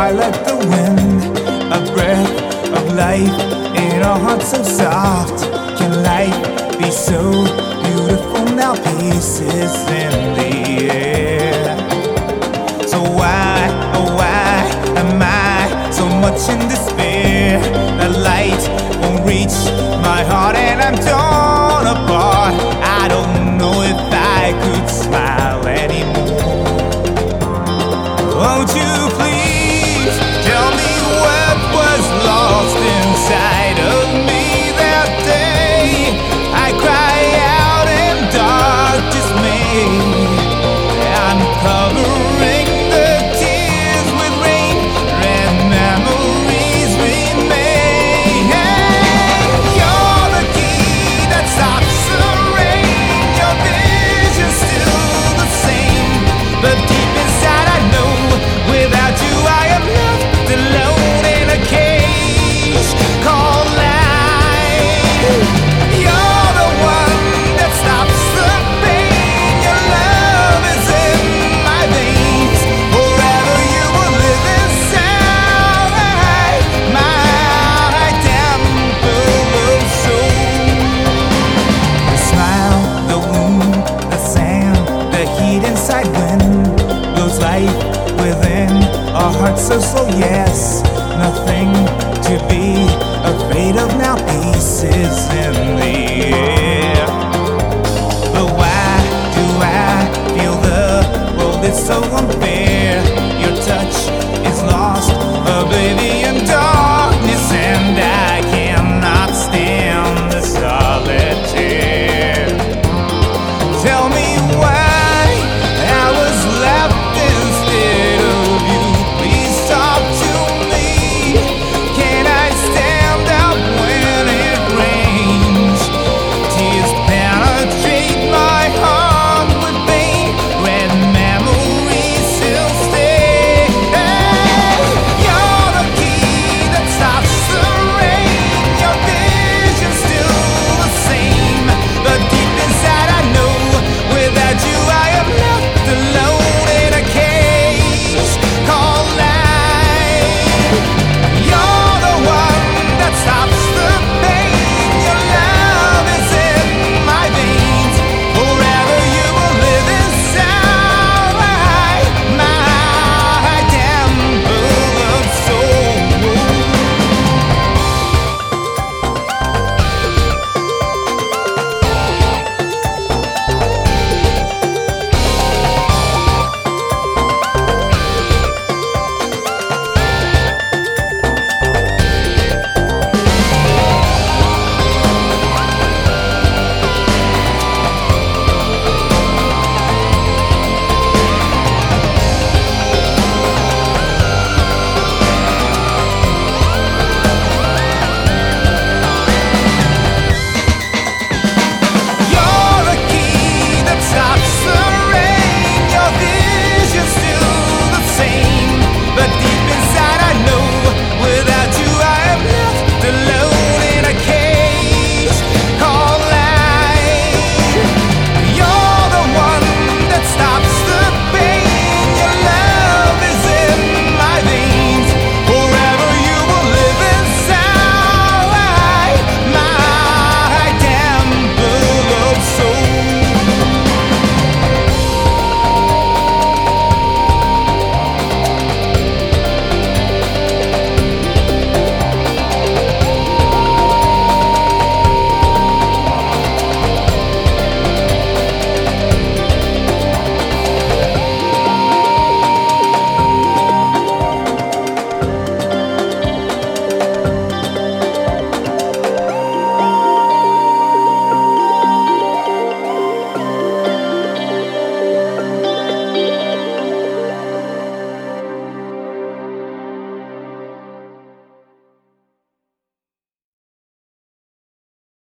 the let the wind, a breath of life in a heart so soft. Can life be so beautiful now? Pieces in the air. So why, oh why am I so much in despair? The light won't reach my heart and I'm torn life within our hearts so slow. Yes, nothing to be afraid of now. Pieces in the air.